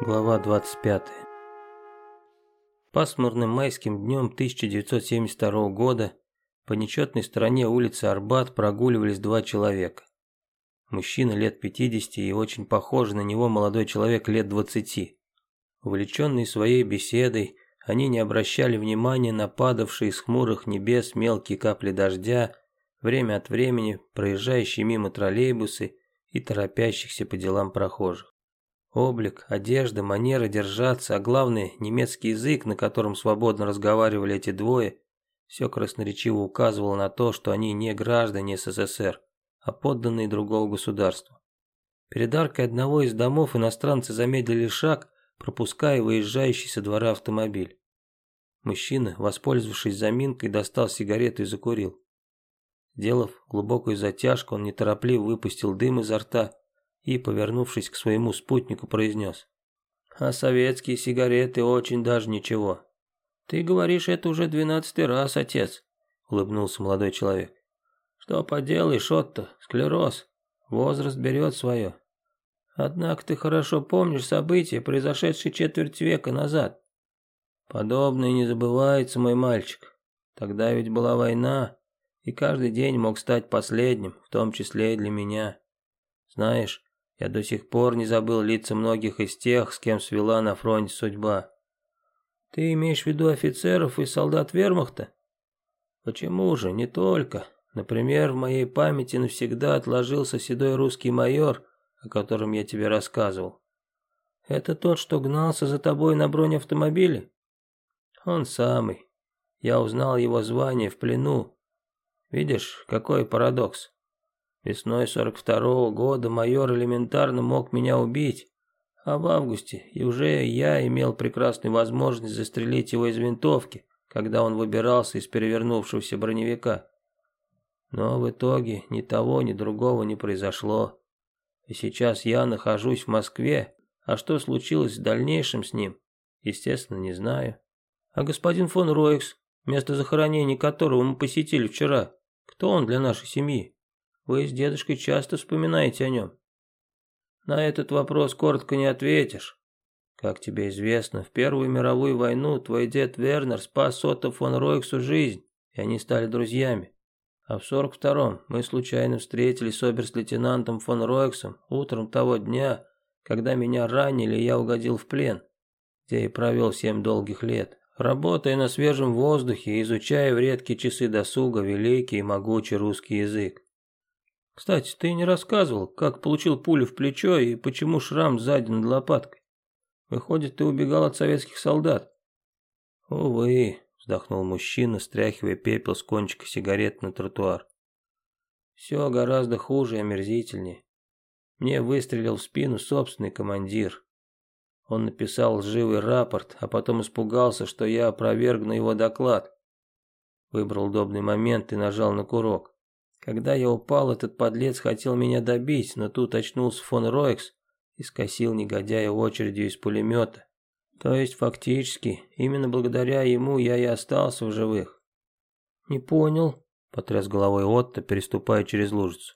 Глава 25. Пасмурным майским днем 1972 года по нечетной стороне улицы Арбат прогуливались два человека. Мужчина лет 50 и очень похожий на него молодой человек лет 20. Увлеченные своей беседой, они не обращали внимания на падавшие с хмурых небес мелкие капли дождя, время от времени проезжающие мимо троллейбусы и торопящихся по делам прохожих. Облик, одежда, манера держаться, а главное, немецкий язык, на котором свободно разговаривали эти двое, все красноречиво указывало на то, что они не граждане СССР, а подданные другого государства. Перед аркой одного из домов иностранцы замедлили шаг, пропуская выезжающий со двора автомобиль. Мужчина, воспользовавшись заминкой, достал сигарету и закурил. Сделав глубокую затяжку, он неторопливо выпустил дым изо рта и, повернувшись к своему спутнику, произнес. «А советские сигареты очень даже ничего». «Ты говоришь это уже двенадцатый раз, отец», — улыбнулся молодой человек. «Что поделаешь, Отто, склероз, возраст берет свое. Однако ты хорошо помнишь события, произошедшие четверть века назад. Подобное не забывается, мой мальчик. Тогда ведь была война, и каждый день мог стать последним, в том числе и для меня. Знаешь, я до сих пор не забыл лица многих из тех, с кем свела на фронте судьба. Ты имеешь в виду офицеров и солдат вермахта? Почему же, не только. Например, в моей памяти навсегда отложился седой русский майор, о котором я тебе рассказывал. Это тот, что гнался за тобой на бронеавтомобиле? Он самый. Я узнал его звание в плену. Видишь, какой парадокс. Весной 42-го года майор элементарно мог меня убить, а в августе и уже я имел прекрасную возможность застрелить его из винтовки, когда он выбирался из перевернувшегося броневика. Но в итоге ни того, ни другого не произошло. И сейчас я нахожусь в Москве, а что случилось в дальнейшем с ним, естественно, не знаю. А господин фон Ройкс, место захоронения которого мы посетили вчера, кто он для нашей семьи? Вы с дедушкой часто вспоминаете о нем. На этот вопрос коротко не ответишь. Как тебе известно, в Первую мировую войну твой дед Вернер спас Отто фон Ройксу жизнь, и они стали друзьями. А в 42-м мы случайно встретились с оберст-лейтенантом фон Ройксом утром того дня, когда меня ранили и я угодил в плен, где и провел семь долгих лет, работая на свежем воздухе и изучая в редкие часы досуга великий и могучий русский язык. Кстати, ты не рассказывал, как получил пулю в плечо и почему шрам сзади над лопаткой. Выходит, ты убегал от советских солдат. Увы, вздохнул мужчина, стряхивая пепел с кончика сигарет на тротуар. Все гораздо хуже и омерзительнее. Мне выстрелил в спину собственный командир. Он написал лживый рапорт, а потом испугался, что я опровергну его доклад. Выбрал удобный момент и нажал на курок. Когда я упал, этот подлец хотел меня добить, но тут очнулся фон Ройкс и скосил негодяя очередью из пулемета. То есть, фактически, именно благодаря ему я и остался в живых. «Не понял», — потряс головой Отто, переступая через лужицу.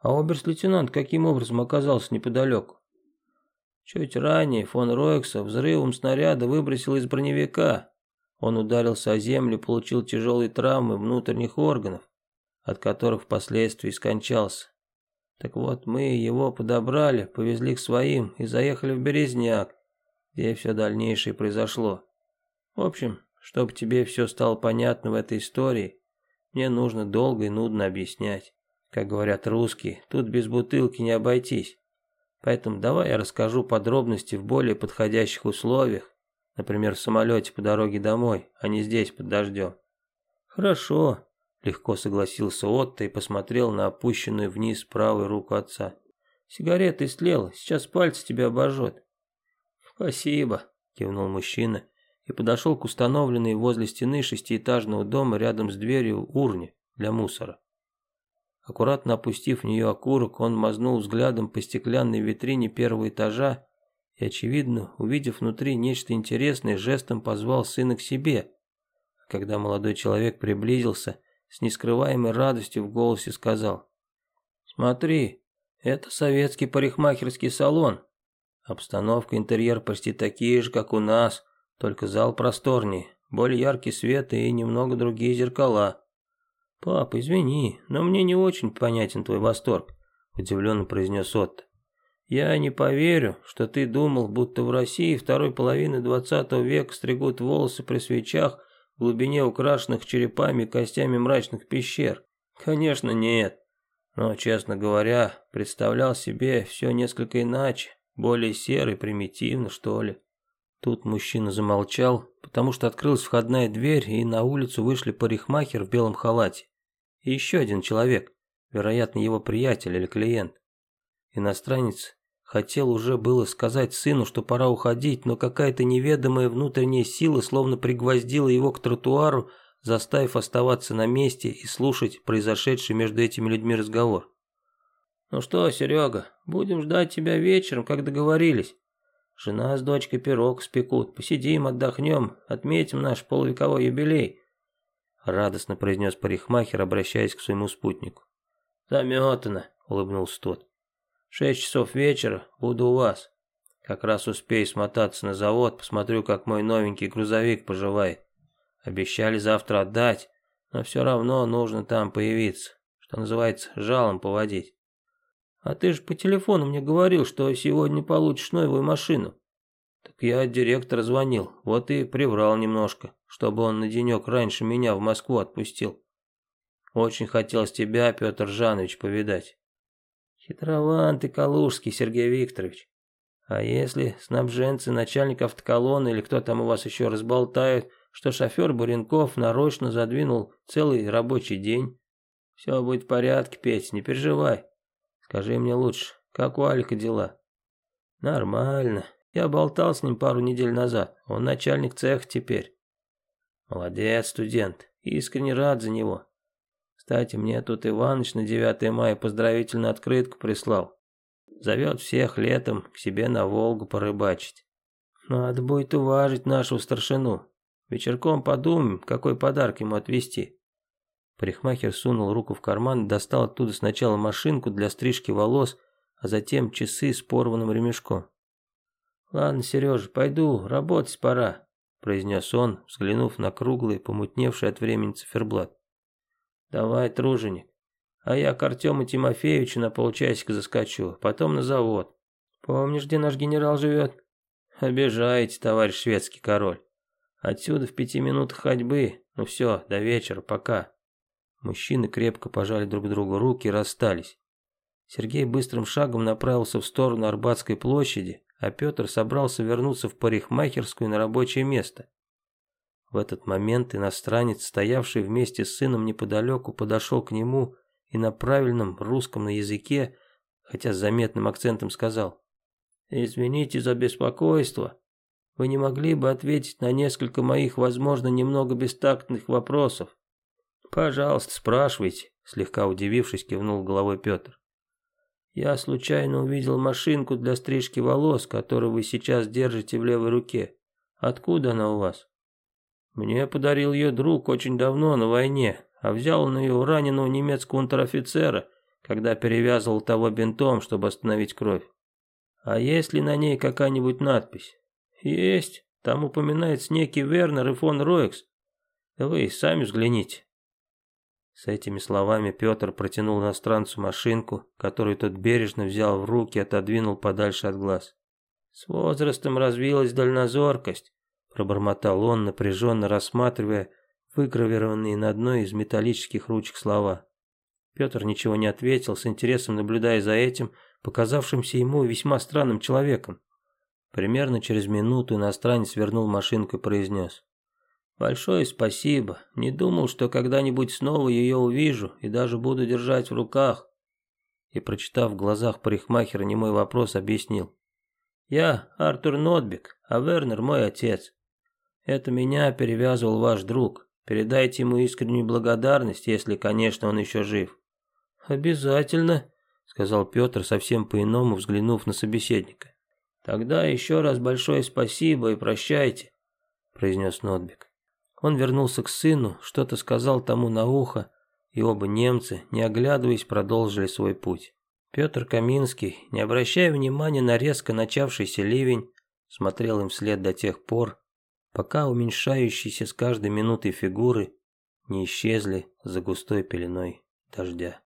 «А оберст-лейтенант каким образом оказался неподалеку?» Чуть ранее фон Ройкса взрывом снаряда выбросил из броневика. Он ударился о землю, получил тяжелые травмы внутренних органов от которых впоследствии скончался. Так вот, мы его подобрали, повезли к своим и заехали в Березняк, где все дальнейшее произошло. В общем, чтобы тебе все стало понятно в этой истории, мне нужно долго и нудно объяснять. Как говорят русские, тут без бутылки не обойтись. Поэтому давай я расскажу подробности в более подходящих условиях, например, в самолете по дороге домой, а не здесь под дождем. Хорошо, Легко согласился Отто и посмотрел на опущенную вниз правую руку отца. «Сигарета истлела, сейчас пальцы тебя обожжет». «Спасибо», — кивнул мужчина и подошел к установленной возле стены шестиэтажного дома рядом с дверью урне для мусора. Аккуратно опустив в нее окурок, он мазнул взглядом по стеклянной витрине первого этажа и, очевидно, увидев внутри нечто интересное, жестом позвал сына к себе. Когда молодой человек приблизился, с нескрываемой радостью в голосе сказал. «Смотри, это советский парикмахерский салон, Обстановка интерьер почти такие же, как у нас, только зал просторнее, более яркий свет и немного другие зеркала. Пап, извини, но мне не очень понятен твой восторг, удивленно произнес Отто. Я не поверю, что ты думал, будто в России второй половины двадцатого века стригут волосы при свечах в глубине украшенных черепами и костями мрачных пещер. Конечно, нет. Но, честно говоря, представлял себе все несколько иначе, более серый, примитивно, что ли. Тут мужчина замолчал, потому что открылась входная дверь, и на улицу вышли парикмахер в белом халате. И еще один человек, вероятно, его приятель или клиент. Иностранец хотел уже было сказать сыну, что пора уходить, но какая-то неведомая внутренняя сила словно пригвоздила его к тротуару, заставив оставаться на месте и слушать произошедший между этими людьми разговор. «Ну что, Серега, будем ждать тебя вечером, как договорились. Жена с дочкой пирог спекут, посидим, отдохнем, отметим наш полувековой юбилей», радостно произнес парикмахер, обращаясь к своему спутнику. «Заметано», — улыбнулся тот. «Шесть часов вечера буду у вас. Как раз успею смотаться на завод, посмотрю, как мой новенький грузовик поживает. Обещали завтра отдать, но все равно нужно там появиться, что называется, жалом поводить. А ты же по телефону мне говорил, что сегодня получишь новую машину. Так я от директора звонил, вот и приврал немножко, чтобы он на денек раньше меня в Москву отпустил. Очень хотелось тебя, Петр Жанович, повидать. Хитрован ты, Калужский, Сергей Викторович. А если снабженцы, начальник автоколонны или кто там у вас еще разболтают, что шофер Буренков нарочно задвинул целый рабочий день. Все будет в порядке, Петь, не переживай. Скажи мне лучше, как у Алика дела? Нормально. Я болтал с ним пару недель назад. Он начальник цеха теперь. Молодец, студент. Искренне рад за него. Кстати, мне тут Иваныч на 9 мая поздравительную открытку прислал. Зовет всех летом к себе на Волгу порыбачить. Надо будет уважить нашего старшину. Вечерком подумаем, какой подарок ему отвезти. Парикмахер сунул руку в карман достал оттуда сначала машинку для стрижки волос, а затем часы с порванным ремешком. «Ладно, Сережа, пойду, работать пора», – произнес он, взглянув на круглый, помутневший от времени циферблат. «Давай, труженик, а я к Артему Тимофеевичу на полчасика заскочу, потом на завод. Помнишь, где наш генерал живет?» «Обижаете, товарищ шведский король». Отсюда в пяти минутах ходьбы. Ну все, до вечера, пока. Мужчины крепко пожали друг другу руки и расстались. Сергей быстрым шагом направился в сторону Арбатской площади, а Петр собрался вернуться в парикмахерскую на рабочее место. В этот момент иностранец, стоявший вместе с сыном неподалеку, подошел к нему и на правильном русском на языке, хотя с заметным акцентом сказал «Извините за беспокойство, вы не могли бы ответить на несколько моих, возможно, немного бестактных вопросов? Пожалуйста, спрашивайте, слегка удивившись, кивнул головой Петр. Я случайно увидел машинку для стрижки волос, которую вы сейчас держите в левой руке. Откуда она у вас? Мне подарил ее друг очень давно на войне, а взял он ее раненого немецкого унтер-офицера, когда перевязывал того бинтом, чтобы остановить кровь. А есть ли на ней какая-нибудь надпись? «Есть. Там упоминается некий Вернер и фон Роекс. Вы сами взгляните». С этими словами Петр протянул иностранцу машинку, которую тот бережно взял в руки и отодвинул подальше от глаз. «С возрастом развилась дальнозоркость», – пробормотал он, напряженно рассматривая выгравированные на одной из металлических ручек слова. Петр ничего не ответил, с интересом наблюдая за этим, показавшимся ему весьма странным человеком. Примерно через минуту иностранец вернул машинку и произнес. «Большое спасибо. Не думал, что когда-нибудь снова ее увижу и даже буду держать в руках». И, прочитав в глазах парикмахера немой вопрос, объяснил. «Я Артур Нотбек, а Вернер мой отец. Это меня перевязывал ваш друг. Передайте ему искреннюю благодарность, если, конечно, он еще жив». «Обязательно», — сказал Петр, совсем по-иному взглянув на собеседника. «Тогда еще раз большое спасибо и прощайте», – произнес Нотбек. Он вернулся к сыну, что-то сказал тому на ухо, и оба немцы, не оглядываясь, продолжили свой путь. Петр Каминский, не обращая внимания на резко начавшийся ливень, смотрел им вслед до тех пор, пока уменьшающиеся с каждой минутой фигуры не исчезли за густой пеленой дождя.